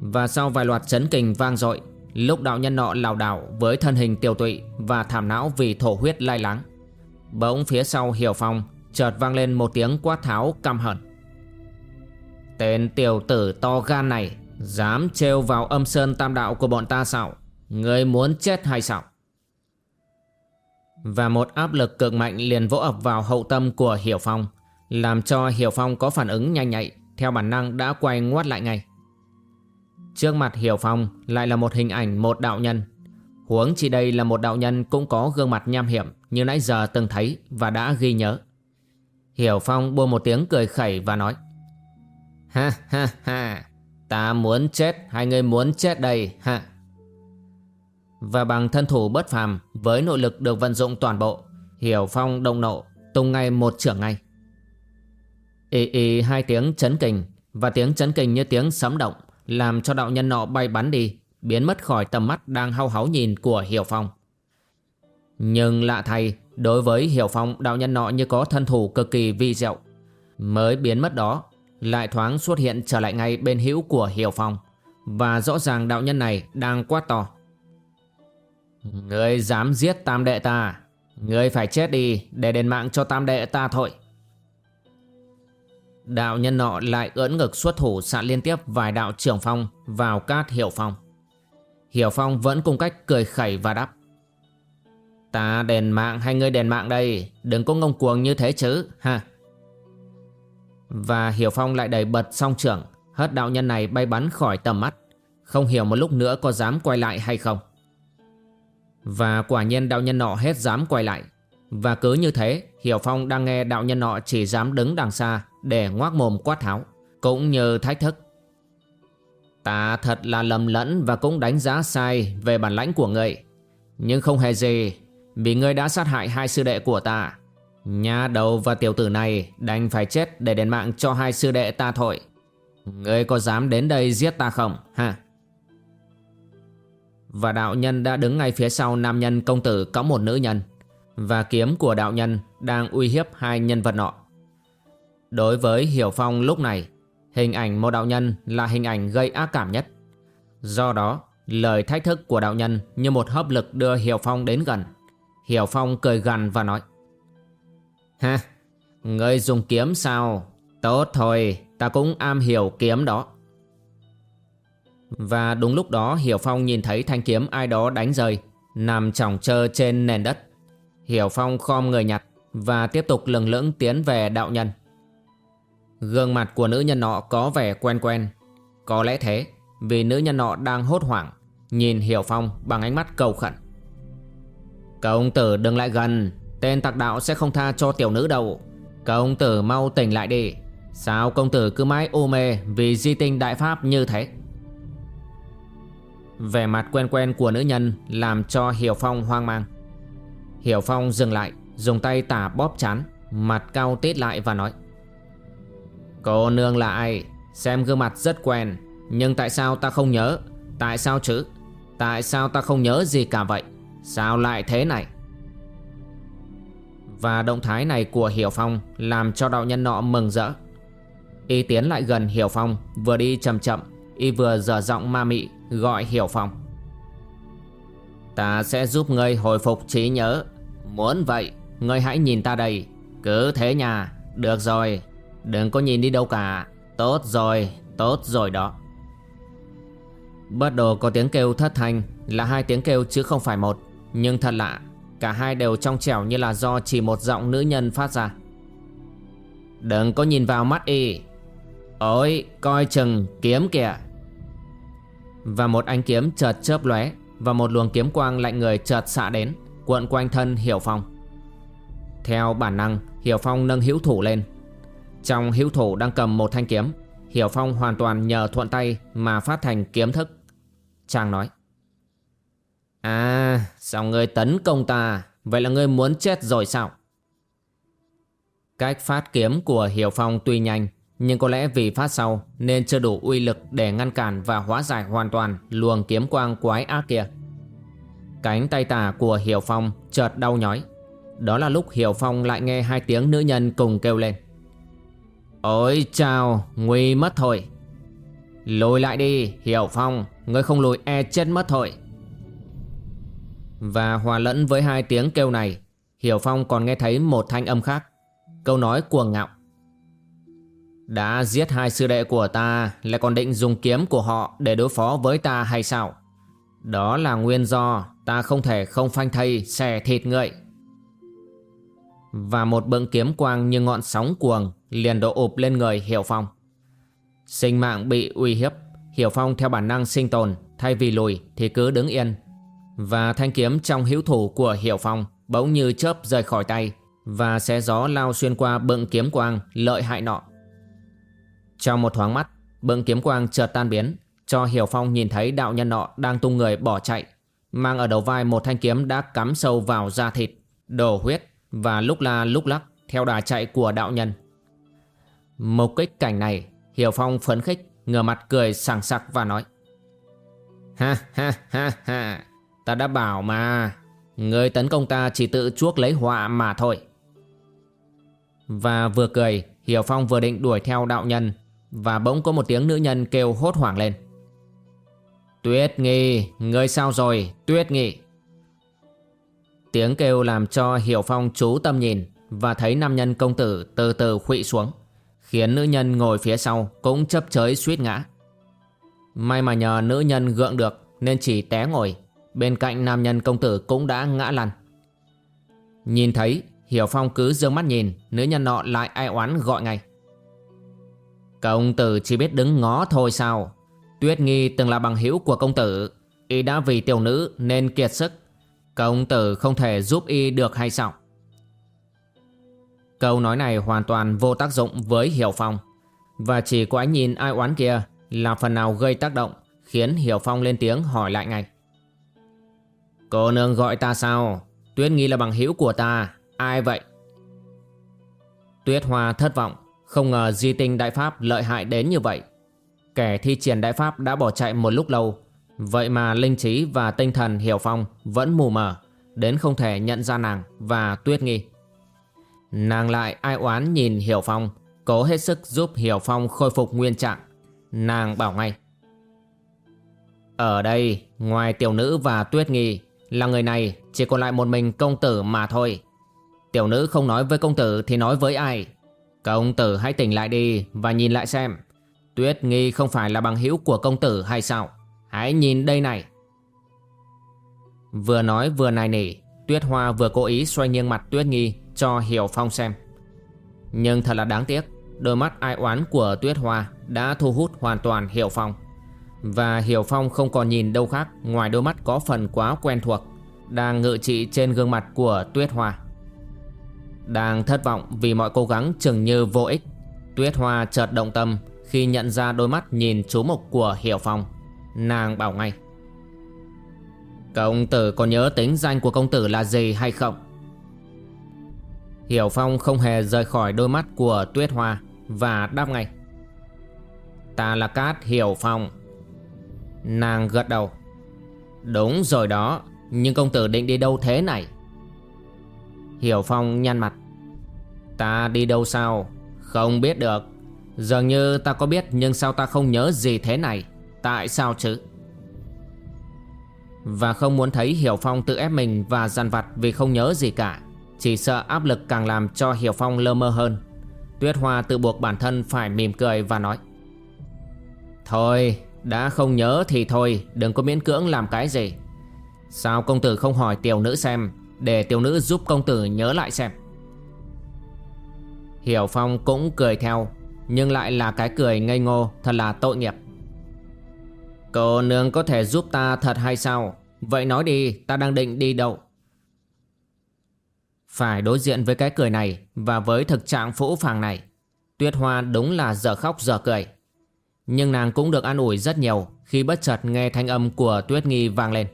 Và sau vài loạt chấn kình vang dội, Lúc đạo nhân nọ lảo đảo với thân hình tiêu tụy Và thảm não vì thổ huyết lai láng, Bỗng phía sau Hiểu Phong Chợt vang lên một tiếng quát tháo căm hận. Tên tiểu tử to gan này Dám trêu vào âm sơn tam đạo của bọn ta sao Người muốn chết hay sao Và một áp lực cực mạnh liền vỗ ập vào hậu tâm của Hiểu Phong, Làm cho Hiểu Phong có phản ứng nhanh nhạy, Theo bản năng đã quay ngoắt lại ngay Trước mặt Hiểu Phong lại là một hình ảnh một đạo nhân. Huống chỉ đây là một đạo nhân cũng có gương mặt nham hiểm như nãy giờ từng thấy và đã ghi nhớ. Hiểu Phong buông một tiếng cười khẩy và nói Ha ha ha, ta muốn chết hay ngươi muốn chết đây ha. Và bằng thân thủ bất phàm với nội lực được vận dụng toàn bộ, Hiểu Phong động nộ, tung ngay một trưởng ngay. Y y hai tiếng chấn kình và tiếng chấn kình như tiếng sấm động làm cho đạo nhân nọ bay bắn đi, biến mất khỏi tầm mắt đang hao háo nhìn của Hiểu Phong. Nhưng lạ thay, đối với Hiểu Phong đạo nhân nọ như có thân thủ cực kỳ vi diệu. Mới biến mất đó, lại thoáng xuất hiện trở lại ngay bên hữu của Hiểu Phong. Và rõ ràng đạo nhân này đang quát to. Ngươi dám giết tam đệ ta, ngươi phải chết đi để đền mạng cho tam đệ ta thôi. Đạo nhân nọ lại ưỡn ngực xuất thủ xạ liên tiếp vài đạo trưởng phong vào cát Hiểu Phong. Hiểu Phong vẫn cùng cách cười khẩy và đáp. Ta đền mạng hay ngươi đền mạng đây, đừng có ngông cuồng như thế chứ, ha. Và Hiểu Phong lại đẩy bật song trưởng, hất đạo nhân này bay bắn khỏi tầm mắt, không hiểu một lúc nữa có dám quay lại hay không. Và quả nhiên đạo nhân nọ hết dám quay lại, và cứ như thế Hiểu Phong đang nghe đạo nhân nọ chỉ dám đứng đằng xa Để ngoác mồm quát tháo Cũng như thách thức. Ta thật là lầm lẫn và cũng đánh giá sai Về bản lãnh của ngươi, Nhưng không hề gì Vì ngươi đã sát hại hai sư đệ của ta. Nhà đầu và tiểu tử này đành phải chết để đền mạng cho hai sư đệ ta thôi. Ngươi có dám đến đây giết ta không ha Và đạo nhân đã đứng ngay phía sau nam nhân công tử có một nữ nhân. Và kiếm của đạo nhân đang uy hiếp hai nhân vật nọ. Đối với Hiểu Phong lúc này, Hình ảnh một đạo nhân là hình ảnh gây ác cảm nhất. Do đó, lời thách thức của đạo nhân như một hấp lực đưa Hiểu Phong đến gần. Hiểu Phong cười gằn và nói Ha, ngươi dùng kiếm sao? Tốt thôi, ta cũng am hiểu kiếm đó. Và đúng lúc đó Hiểu Phong nhìn thấy thanh kiếm ai đó đánh rơi, nằm chỏng trơ trên nền đất. Hiểu Phong khom người nhặt và tiếp tục lừng lững tiến về đạo nhân. Gương mặt của nữ nhân nọ có vẻ quen quen. Có lẽ thế, vì nữ nhân nọ đang hốt hoảng, nhìn Hiểu Phong bằng ánh mắt cầu khẩn. Công tử đừng lại gần, Tên tặc đạo sẽ không tha cho tiểu nữ đâu. Công tử mau tỉnh lại đi. Sao công tử cứ mãi ô mê Vì di tinh đại pháp như thế? Vẻ mặt quen quen của nữ nhân Làm cho Hiểu Phong hoang mang. Hiểu Phong dừng lại, Dùng tay tả bóp chán, Mặt cao tít lại và nói, Cô nương là ai? Xem gương mặt rất quen, Nhưng tại sao ta không nhớ? Tại sao chứ? Tại sao ta không nhớ gì cả vậy? Sao lại thế này? Và động thái này của Hiểu Phong làm cho đạo nhân nọ mừng rỡ. Y tiến lại gần Hiểu Phong, vừa đi chậm chậm, y vừa dở giọng ma mị gọi Hiểu Phong. Ta sẽ giúp ngươi hồi phục trí nhớ. Muốn vậy, ngươi hãy nhìn ta đây. Cứ thế nhà, được rồi, đừng có nhìn đi đâu cả. Tốt rồi, tốt rồi đó. Bất đồ có tiếng kêu thất thanh là hai tiếng kêu chứ không phải một. Nhưng thật lạ, Cả hai đều trong trẻo như là do chỉ một giọng nữ nhân phát ra. Đừng có nhìn vào mắt y. Ôi, coi chừng kiếm kìa. Và một ánh kiếm chợt chớp lóe, Và một luồng kiếm quang lạnh người chợt xạ đến, Cuộn quanh thân Hiểu Phong. Theo bản năng, Hiểu Phong nâng hữu thủ lên. Trong hữu thủ đang cầm một thanh kiếm, Hiểu Phong hoàn toàn nhờ thuận tay Mà phát thành kiếm thức. Chàng nói À, sao ngươi tấn công ta? Vậy là ngươi muốn chết rồi sao? Cách phát kiếm của Hiểu Phong tuy nhanh, nhưng có lẽ vì phát sau nên chưa đủ uy lực để ngăn cản và hóa giải hoàn toàn luồng kiếm quang quái ác kia. Cánh tay tả của Hiểu Phong chợt đau nhói. Đó là lúc Hiểu Phong lại nghe hai tiếng nữ nhân cùng kêu lên. Ôi chào, nguy mất thôi. Lùi lại đi, Hiểu Phong, ngươi không lùi e chết mất thôi. Và hòa lẫn với hai tiếng kêu này, Hiểu Phong còn nghe thấy một thanh âm khác, Câu nói cuồng ngạo. Đã giết hai sư đệ của ta, Lại còn định dùng kiếm của họ Để đối phó với ta hay sao? Đó là nguyên do Ta không thể không phanh thây xẻ thịt ngợi Và một bựng kiếm quang như ngọn sóng cuồng Liền đổ ụp lên người Hiểu Phong. Sinh mạng bị uy hiếp, Hiểu Phong theo bản năng sinh tồn, Thay vì lùi thì cứ đứng yên và thanh kiếm trong hữu thủ của Hiểu Phong bỗng như chớp rời khỏi tay và xé gió lao xuyên qua bựng kiếm quang lợi hại nọ. Trong một thoáng mắt, bựng kiếm quang chợt tan biến, cho Hiểu Phong nhìn thấy đạo nhân nọ đang tung người bỏ chạy, mang ở đầu vai một thanh kiếm đã cắm sâu vào da thịt, đổ huyết và lúc la lúc lắc theo đà chạy của đạo nhân. Một kích cảnh này, Hiểu Phong phấn khích, ngửa mặt cười sảng sặc và nói: "Ha ha ha ha, Ta đã bảo mà. Người tấn công ta chỉ tự chuốc lấy họa mà thôi. Và vừa cười, Hiểu Phong vừa định đuổi theo đạo nhân, Và bỗng có một tiếng nữ nhân kêu hốt hoảng lên. Tuyết nghi Ngươi sao rồi? Tuyết nghi. Tiếng kêu làm cho Hiểu Phong chú tâm nhìn, Và thấy nam nhân công tử từ từ khuỵu xuống, Khiến nữ nhân ngồi phía sau Cũng chấp chới suýt ngã. May mà nhờ nữ nhân gượng được, Nên chỉ té ngồi. Bên cạnh nam nhân công tử cũng đã ngã lăn. Nhìn thấy, Hiểu Phong cứ dương mắt nhìn, Nữ nhân nọ lại ai oán gọi ngay. Công tử chỉ biết đứng ngó thôi sao? Tuyết nghi từng là bằng hữu của công tử, Y đã vì tiểu nữ nên kiệt sức. Công tử không thể giúp y được hay sao? Câu nói này hoàn toàn vô tác dụng với Hiểu Phong. Và chỉ có ánh nhìn ai oán kia Là phần nào gây tác động, Khiến Hiểu Phong lên tiếng hỏi lại ngay. Cô nương gọi ta sao? Tuyết Nghi là bằng hữu của ta. Ai vậy? Tuyết Hoa thất vọng. Không ngờ di tinh đại pháp lợi hại đến như vậy. Kẻ thi triển đại pháp đã bỏ chạy một lúc lâu. Vậy mà linh trí và tinh thần Hiểu Phong vẫn mù mờ, Đến không thể nhận ra nàng và Tuyết Nghi Nàng lại ai oán nhìn Hiểu Phong, Cố hết sức giúp Hiểu Phong khôi phục nguyên trạng. Nàng bảo ngay, Ở đây, ngoài tiểu nữ và Tuyết Nghi là người này, chỉ còn lại một mình công tử mà thôi. Tiểu nữ không nói với công tử thì nói với ai? Công tử hãy tỉnh lại đi và nhìn lại xem. Tuyết Nghi không phải là bằng hữu của công tử hay sao? Hãy nhìn đây này. Vừa nói vừa nài nỉ, Tuyết Hoa vừa cố ý xoay nghiêng mặt Tuyết Nghi cho Hiểu Phong xem. Nhưng thật là đáng tiếc, Đôi mắt ai oán của Tuyết Hoa đã thu hút hoàn toàn Hiểu Phong. Và Hiểu Phong không còn nhìn đâu khác, ngoài đôi mắt có phần quá quen thuộc Đang ngự trị trên gương mặt của Tuyết Hoa Đang thất vọng vì mọi cố gắng chừng như vô ích, Tuyết Hoa chợt động tâm khi nhận ra đôi mắt nhìn chú mục của Hiểu Phong Nàng bảo ngay, Công tử có nhớ tính danh của công tử là gì hay không? Hiểu Phong không hề rời khỏi đôi mắt của Tuyết Hoa Và đáp ngay, Ta là Cát Hiểu Phong Nàng gật đầu. Đúng rồi đó, Nhưng công tử định đi đâu thế này? Hiểu Phong nhăn mặt. Ta đi đâu sao? Không biết được. Dường như ta có biết, nhưng sao ta không nhớ gì thế này? Tại sao chứ? Và không muốn thấy Hiểu Phong tự ép mình và dằn vặt vì không nhớ gì cả, Chỉ sợ áp lực càng làm cho Hiểu Phong lơ mơ hơn. Tuyết Hoa tự buộc bản thân phải mỉm cười và nói. Thôi đã không nhớ thì thôi, Đừng có miễn cưỡng làm cái gì. Sao công tử không hỏi tiểu nữ xem, Để tiểu nữ giúp công tử nhớ lại xem. Hiểu Phong cũng cười theo, Nhưng lại là cái cười ngây ngô, Thật là tội nghiệp. Cô nương có thể giúp ta thật hay sao? Vậy nói đi, ta đang định đi đâu? Phải đối diện với cái cười này Và với thực trạng phũ phàng này, Tuyết Hoa đúng là giờ khóc giờ cười. Nhưng nàng cũng được an ủi rất nhiều Khi bất chợt nghe thanh âm của Tuyết Nghi vang lên.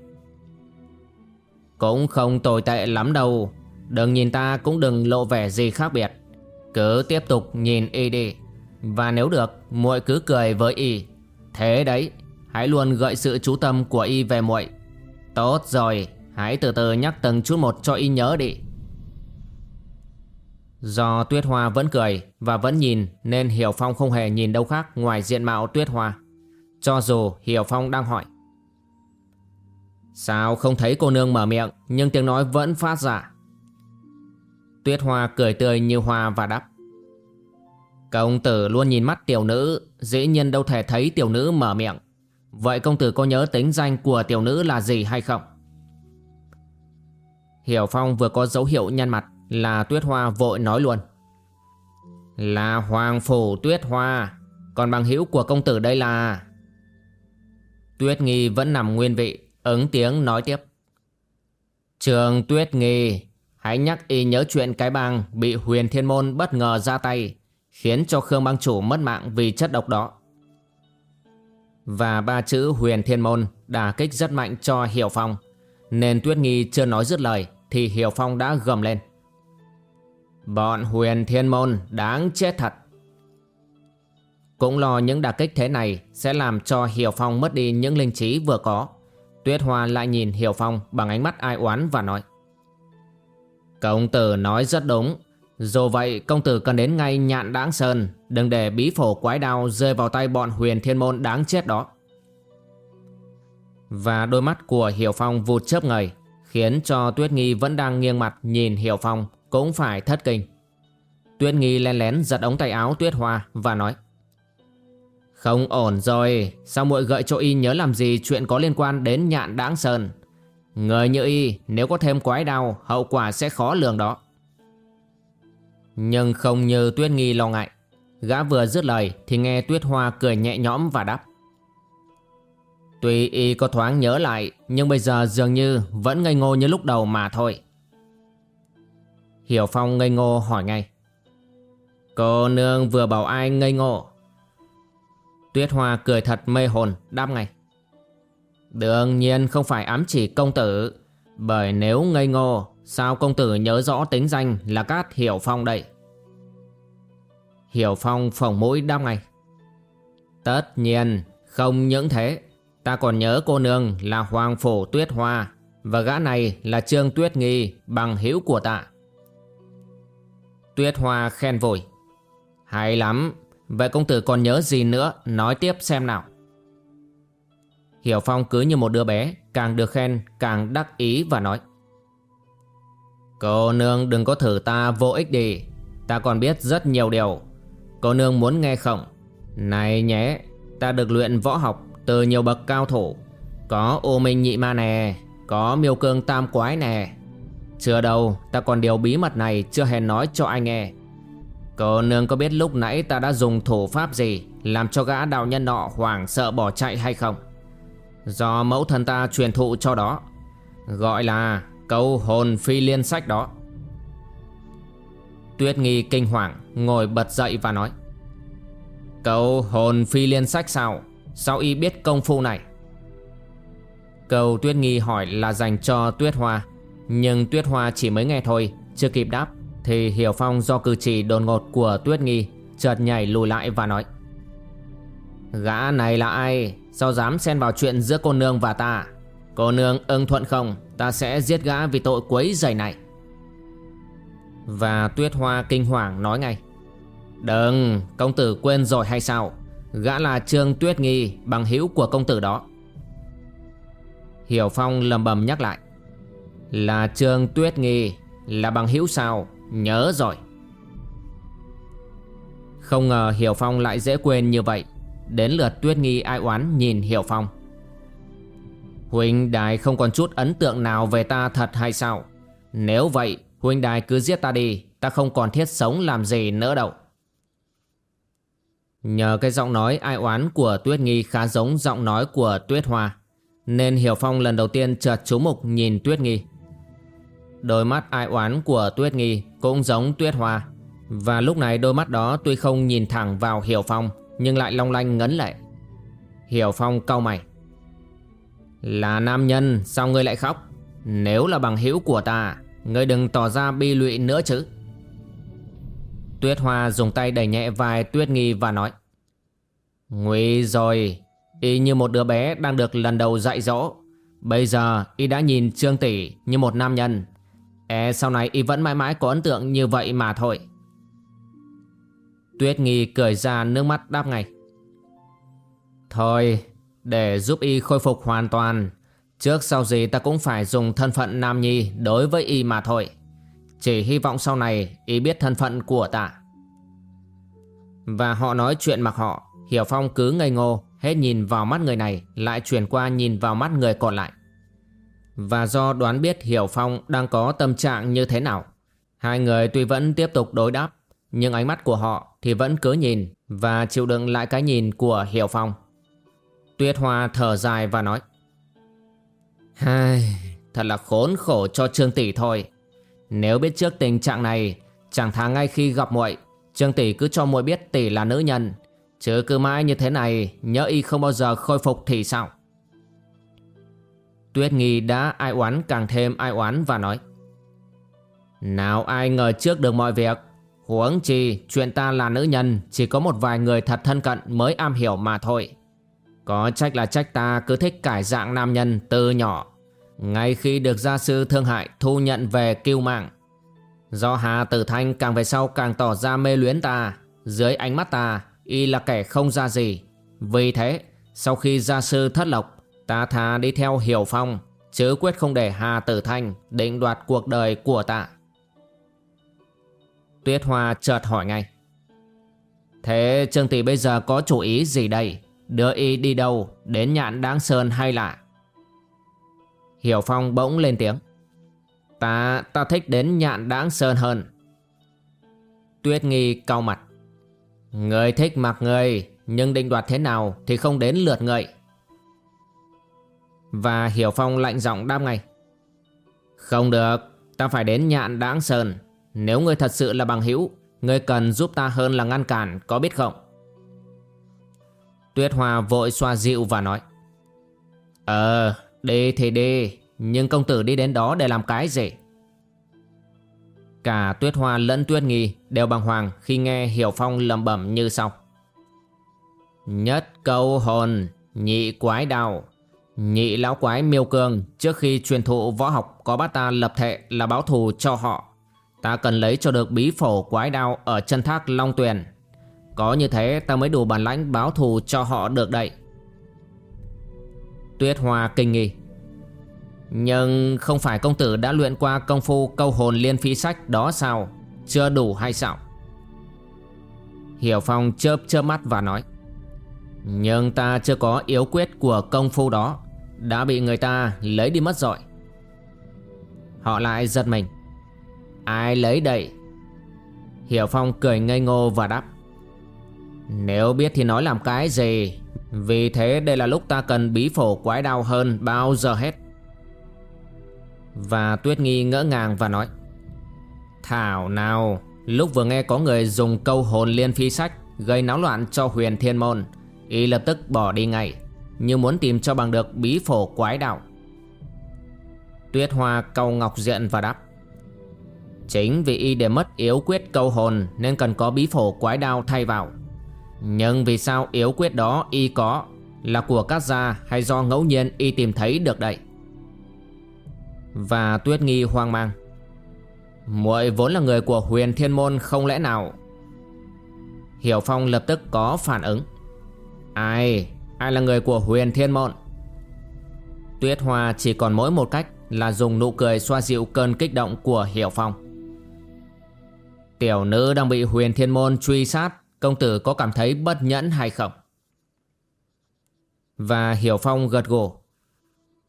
Cũng không tồi tệ lắm đâu, Đừng nhìn ta cũng đừng lộ vẻ gì khác biệt. Cứ tiếp tục nhìn y đi. Và nếu được, muội cứ cười với y. Thế đấy, Hãy luôn gợi sự chú tâm của y về muội. Tốt rồi, Hãy từ từ nhắc từng chút một cho y nhớ đi. Do Tuyết Hoa vẫn cười và vẫn nhìn nên Hiểu Phong không hề nhìn đâu khác ngoài diện mạo Tuyết Hoa. Cho dù Hiểu Phong đang hỏi. Sao không thấy cô nương mở miệng nhưng tiếng nói vẫn phát ra. Tuyết Hoa cười tươi như hoa và đáp. Công tử luôn nhìn mắt tiểu nữ, dĩ nhiên đâu thể thấy tiểu nữ mở miệng. Vậy công tử có nhớ tính danh của tiểu nữ là gì hay không? Hiểu Phong vừa có dấu hiệu nhăn mặt là Tuyết Hoa vội nói luôn. Là Hoàng Phủ Tuyết Hoa, còn bằng hữu của công tử đây là... Tuyết Nghi vẫn nằm nguyên vị, ứng tiếng nói tiếp. Trường Tuyết Nghi, hãy nhắc y nhớ chuyện cái bang bị huyền thiên môn bất ngờ ra tay, khiến cho Khương bang chủ mất mạng vì chất độc đó. Và ba chữ huyền thiên môn đả kích rất mạnh cho Hiểu Phong Nên Tuyết Nghi chưa nói dứt lời Thì Hiểu Phong đã gầm lên Bọn huyền thiên môn đáng chết thật. Cũng lo những đả kích thế này Sẽ làm cho Hiểu Phong mất đi những linh trí vừa có. Tuyết Hoa lại nhìn Hiểu Phong bằng ánh mắt ai oán và nói, Công tử nói rất đúng. Dù vậy, công tử cần đến ngay nhạn đáng sơn, Đừng để bí phổ quái đao rơi vào tay bọn huyền thiên môn đáng chết đó. Và đôi mắt của Hiểu Phong vụt chớp ngời, Khiến cho Tuyết Nghi vẫn đang nghiêng mặt nhìn Hiểu Phong cũng phải thất kinh Tuyết Nghi len lén giật ống tay áo Tuyết Hoa và nói, Không ổn rồi, Sao muội gợi cho y nhớ làm gì chuyện có liên quan đến nhạn đáng sơn Người như y, nếu có thêm quái đau Hậu quả sẽ khó lường đó Nhưng không như Tuyết Nghi lo ngại, Gã vừa dứt lời thì nghe Tuyết Hoa cười nhẹ nhõm và đáp. Tuy y có thoáng nhớ lại, nhưng bây giờ dường như vẫn ngây ngô như lúc đầu mà thôi. Hiểu Phong ngây ngô hỏi ngay. Cô nương vừa bảo ai ngây ngô? Tuyết Hoa cười thật mê hồn, đáp ngay. Đương nhiên không phải ám chỉ công tử, Bởi nếu ngây ngô, Sao công tử nhớ rõ tính danh là Cát Hiểu Phong đây Hiểu Phong phồng mũi đáp ngay Tất nhiên, không những thế, Ta còn nhớ cô nương là Hoàng Phổ Tuyết Hoa Và gã này là Trương Tuyết Nghi bằng hữu của ta Tuyết Hoa khen vội. Hay lắm, Vậy công tử còn nhớ gì nữa, Nói tiếp xem nào. Hiểu Phong cứ như một đứa bé, Càng được khen, càng đắc ý và nói. Cô nương đừng có thử ta vô ích đi, Ta còn biết rất nhiều điều. Cô nương muốn nghe không? Này nhé, Ta được luyện võ học từ nhiều bậc cao thủ. Có ô minh nhị ma nè, Có miêu cương tam quái nè chưa đâu, ta còn điều bí mật này chưa hề nói cho ai nghe. Cô nương có biết lúc nãy ta đã dùng thủ pháp gì Làm cho gã đạo nhân nọ hoảng sợ bỏ chạy hay không? Do mẫu thân ta truyền thụ cho đó. Gọi là câu hồn phi liên sách đó. Tuyết nghi kinh hoàng, Ngồi bật dậy và nói, Câu hồn phi liên sách sao? Sao y biết công phu này? Câu Tuyết Nghi hỏi là dành cho Tuyết Hoa. Nhưng Tuyết Hoa chỉ mới nghe thôi, Chưa kịp đáp, Thì Hiểu Phong do cử chỉ đột ngột của Tuyết Nghi Chợt nhảy lùi lại và nói, Gã này là ai? Sao dám xen vào chuyện giữa cô nương và ta? Cô nương ưng thuận không? Ta sẽ giết gã vì tội quấy giày này. Và Tuyết Hoa kinh hoàng nói ngay, Đừng, Công tử quên rồi hay sao? Gã là Trương Tuyết Nghi, Bằng hữu của công tử đó. Hiểu Phong lầm bầm nhắc lại là Trương Tuyết Nghi. Là bằng hữu sao? Nhớ rồi. Không ngờ Hiểu Phong lại dễ quên như vậy. Đến lượt Tuyết Nghi ai oán nhìn Hiểu Phong. Huynh đài không còn chút ấn tượng nào về ta thật hay sao? Nếu vậy Huynh đài cứ giết ta đi. Ta không còn thiết sống làm gì nữa đâu. Nhờ cái giọng nói ai oán của Tuyết Nghi khá giống giọng nói của Tuyết Hoa, Nên Hiểu Phong lần đầu tiên chợt chú mục nhìn Tuyết Nghi. Đôi mắt ai oán của Tuyết Nghi cũng giống Tuyết Hoa. Và lúc này đôi mắt đó tuy không nhìn thẳng vào Hiểu Phong, Nhưng lại long lanh ngấn lệ. Hiểu Phong cau mày. Là nam nhân, sao ngươi lại khóc? Nếu là bằng hữu của ta, Ngươi đừng tỏ ra bi lụy nữa chứ. Tuyết Hoa dùng tay đẩy nhẹ vai Tuyết Nghi và nói. Nguy rồi, Y như một đứa bé đang được lần đầu dạy dỗ. Bây giờ Y đã nhìn Trương Tỷ như một nam nhân. E sau này Y vẫn mãi mãi có ấn tượng như vậy mà thôi. Tuyết Nghi cười ra nước mắt đáp ngay. Thôi, Để giúp Y khôi phục hoàn toàn, Trước sau gì ta cũng phải dùng thân phận nam nhi đối với Y mà thôi. Chỉ hy vọng sau này y biết thân phận của ta. Và họ nói chuyện mặc họ, Hiểu Phong cứ ngây ngô, Hết nhìn vào mắt người này, Lại chuyển qua nhìn vào mắt người còn lại. Và do đoán biết Hiểu Phong đang có tâm trạng như thế nào. Hai người tuy vẫn tiếp tục đối đáp Nhưng ánh mắt của họ thì vẫn cứ nhìn Và chịu đựng lại cái nhìn của Hiểu Phong. Tuyết Hoa thở dài và nói Hai, Thật là khốn khổ cho Trương Tỷ thôi. Nếu biết trước tình trạng này Chẳng thà ngay khi gặp muội Trương tỷ cứ cho muội biết tỷ là nữ nhân. Chứ cứ mãi như thế này Nhớ y không bao giờ khôi phục thì sao? Tuyết nghi đã ai oán càng thêm ai oán và nói, Nào ai ngờ trước được mọi việc. Huống chi, chuyện ta là nữ nhân, Chỉ có một vài người thật thân cận mới am hiểu mà thôi. Có trách là trách ta cứ thích cải dạng nam nhân từ nhỏ. Ngay khi được gia sư thương hại, thu nhận về kiêu mạng. Do Hà Tử Thanh càng về sau càng tỏ ra mê luyến ta. Dưới ánh mắt ta, Y là kẻ không ra gì. Vì thế, sau khi gia sư thất lộc Ta thà đi theo Hiểu Phong Chứ quyết không để Hà Tử Thanh Định đoạt cuộc đời của ta. Tuyết Hoa chợt hỏi ngay. Thế Trương Tỷ bây giờ có chủ ý gì đây? Đưa y đi đâu? Đến nhạn đáng sơn hay là Hiểu Phong bỗng lên tiếng. Ta, ta thích đến nhạn đáng sơn hơn. Tuyết nghi cau mặt. Người thích mặc người Nhưng định đoạt thế nào thì không đến lượt người. Và Hiểu Phong lạnh giọng đáp ngay Không được Ta phải đến nhạn đáng sơn Nếu ngươi thật sự là bằng hữu Ngươi cần giúp ta hơn là ngăn cản Có biết không Tuyết Hoa vội xoa dịu và nói Ờ Đi thì đi Nhưng công tử đi đến đó để làm cái gì Cả Tuyết Hoa lẫn Tuyết Nghi đều bằng hoàng khi nghe Hiểu Phong lầm bẩm như sau. Nhất câu hồn, nhị quái đào. Nhị lão quái miêu cương, trước khi truyền thụ võ học, có bắt ta lập thệ là báo thù cho họ. Ta cần lấy cho được bí phổ quái đao ở chân thác Long Tuyền. Có như thế ta mới đủ bản lãnh báo thù cho họ được đậy. Tuyết Hoa kinh nghi. Nhưng không phải công tử đã luyện qua công phu câu hồn liên phi sách đó sao? Chưa đủ hay sao? Hiểu Phong chớp chớp mắt và nói Nhưng ta chưa có yếu quyết của công phu đó đã bị người ta lấy đi mất rồi. Họ lại giật mình. Ai lấy đây? Hiểu Phong cười ngây ngô và đáp. Nếu biết thì nói làm cái gì? Vì thế đây là lúc ta cần bí phổ quái đau hơn bao giờ hết. Và Tuyết Nghi ngỡ ngàng và nói, Thảo nào, Lúc vừa nghe có người dùng câu hồn liên phi sách Gây náo loạn cho huyền thiên môn, Y lập tức bỏ đi ngay. Như muốn tìm cho bằng được bí phổ quái đạo. Tuyết Hoa câu ngọc diện và đáp, Chính vì y để mất yếu quyết câu hồn Nên cần có bí phổ quái đao thay vào. Nhưng vì sao yếu quyết đó y có, Là của các gia hay do ngẫu nhiên y tìm thấy được đây? Và Tuyết Nghi hoang mang, muội vốn là người của huyền thiên môn không lẽ nào? Hiểu Phong lập tức có phản ứng, Ai Ai là người của huyền thiên môn? Tuyết Hoa chỉ còn mỗi một cách Là dùng nụ cười xoa dịu cơn kích động của Hiểu Phong. Tiểu nữ đang bị huyền thiên môn truy sát, Công tử có cảm thấy bất nhẫn hay không? Và Hiểu Phong gật gù.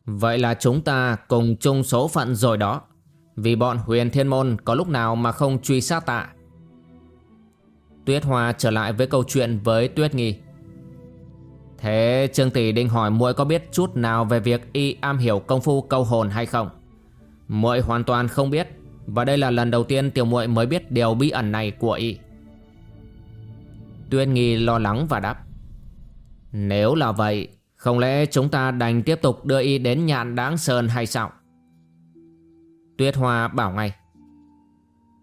Vậy là chúng ta cùng chung số phận rồi đó. Vì bọn huyền thiên môn có lúc nào mà không truy sát tạ Tuyết Hoa trở lại với câu chuyện với Tuyết Nghi. Thế Trương Tỷ định hỏi muội có biết chút nào về việc y am hiểu công phu câu hồn hay không? Muội hoàn toàn không biết Và đây là lần đầu tiên tiểu muội mới biết điều bí ẩn này của y Tuyết Nghi lo lắng và đáp Nếu là vậy không lẽ chúng ta đành tiếp tục đưa y đến nhạn đáng sơn hay sao? Tuyết Hoa bảo ngay.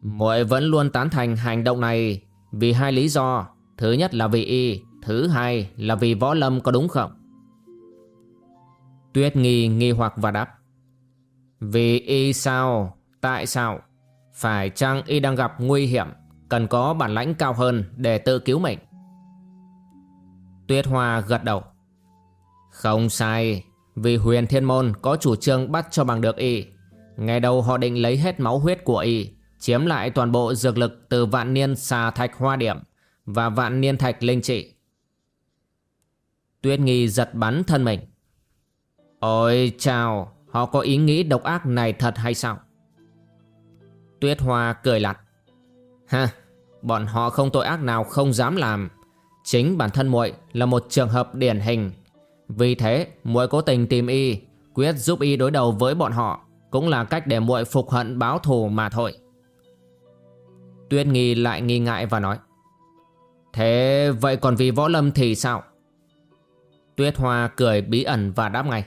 muội vẫn luôn tán thành hành động này vì hai lý do. Thứ nhất là vì y, thứ hai là vì võ lâm có đúng không? Tuyết nghi nghi hoặc và đáp. Vì y sao? Tại sao? Phải chăng y đang gặp nguy hiểm, cần có bản lãnh cao hơn để tự cứu mình? Tuyết Hoa gật đầu. Không sai, vì huyền thiên môn có chủ trương bắt cho bằng được y. Ngày đầu họ định lấy hết máu huyết của y, chiếm lại toàn bộ dược lực từ vạn niên xà thạch hoa điểm và vạn niên thạch linh trị. Tuyết nghi giật bắn thân mình. Ôi chào, họ có ý nghĩ độc ác này thật hay sao? Tuyết hoa cười lặt. Ha, bọn họ không tội ác nào không dám làm. Chính bản thân muội là một trường hợp điển hình vì thế muội cố tình tìm y Quyết giúp y đối đầu với bọn họ Cũng là cách để muội phục hận báo thù mà thôi Tuyết nghi lại nghi ngại và nói Thế vậy còn vì võ lâm thì sao Tuyết hoa cười bí ẩn và đáp ngay.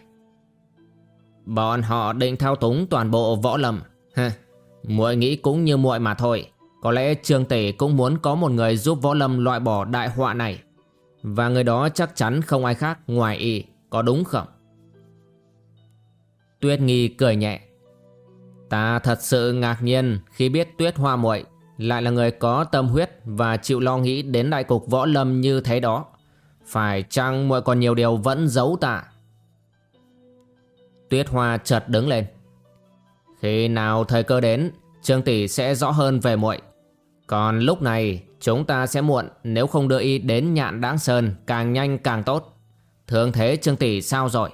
Bọn họ định thao túng toàn bộ võ lâm. Ha, Muội nghĩ cũng như muội mà thôi. Có lẽ Trương Tỷ cũng muốn có một người giúp võ lâm loại bỏ đại họa này. Và người đó chắc chắn không ai khác ngoài y Có đúng không? Tuyết nghi cười nhẹ. Ta thật sự ngạc nhiên khi biết Tuyết Hoa muội lại là người có tâm huyết và chịu lo nghĩ đến đại cục võ lâm như thế đó. Phải chăng muội còn nhiều điều vẫn giấu ta? Tuyết Hoa chợt đứng lên. Khi nào thời cơ đến, Trương tỷ sẽ rõ hơn về muội. Còn lúc này Chúng ta sẽ muộn nếu không đưa y đến nhạn đáng sơn càng nhanh càng tốt. Thường thế Trương Tỷ sao rồi?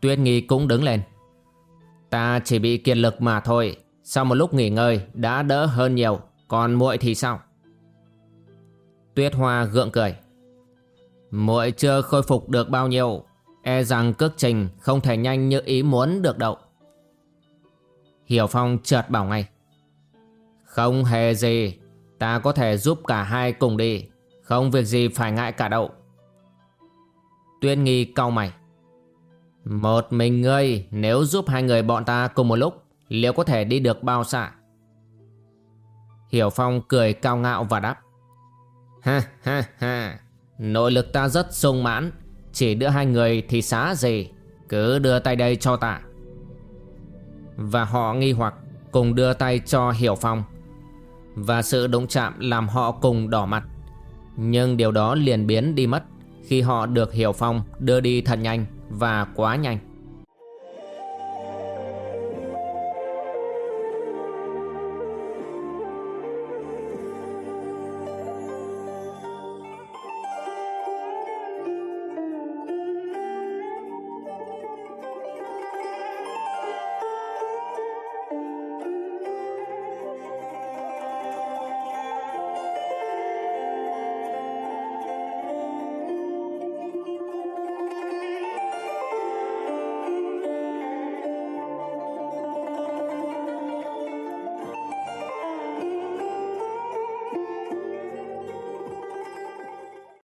Tuyết Nghi cũng đứng lên. Ta chỉ bị kiệt lực mà thôi. Sau một lúc nghỉ ngơi đã đỡ hơn nhiều. Còn muội thì sao? Tuyết Hoa gượng cười. Muội chưa khôi phục được bao nhiêu. E rằng cước trình không thể nhanh như ý muốn được đâu. Hiểu Phong chợt bảo ngay. Không hề gì, Ta có thể giúp cả hai cùng đi, Không việc gì phải ngại cả đâu Tuyên nghi cau mày Một mình ngươi, Nếu giúp hai người bọn ta cùng một lúc, Liệu có thể đi được bao xa Hiểu Phong cười cao ngạo và đáp Ha ha ha. Nội lực ta rất sung mãn. Chỉ đưa hai người thì xá gì? Cứ đưa tay đây cho ta. Và họ nghi hoặc Cùng đưa tay cho Hiểu Phong. Và sự đụng chạm làm họ cùng đỏ mặt. Nhưng điều đó liền biến đi mất Khi họ được Hiểu Phong đưa đi thật nhanh Và quá nhanh.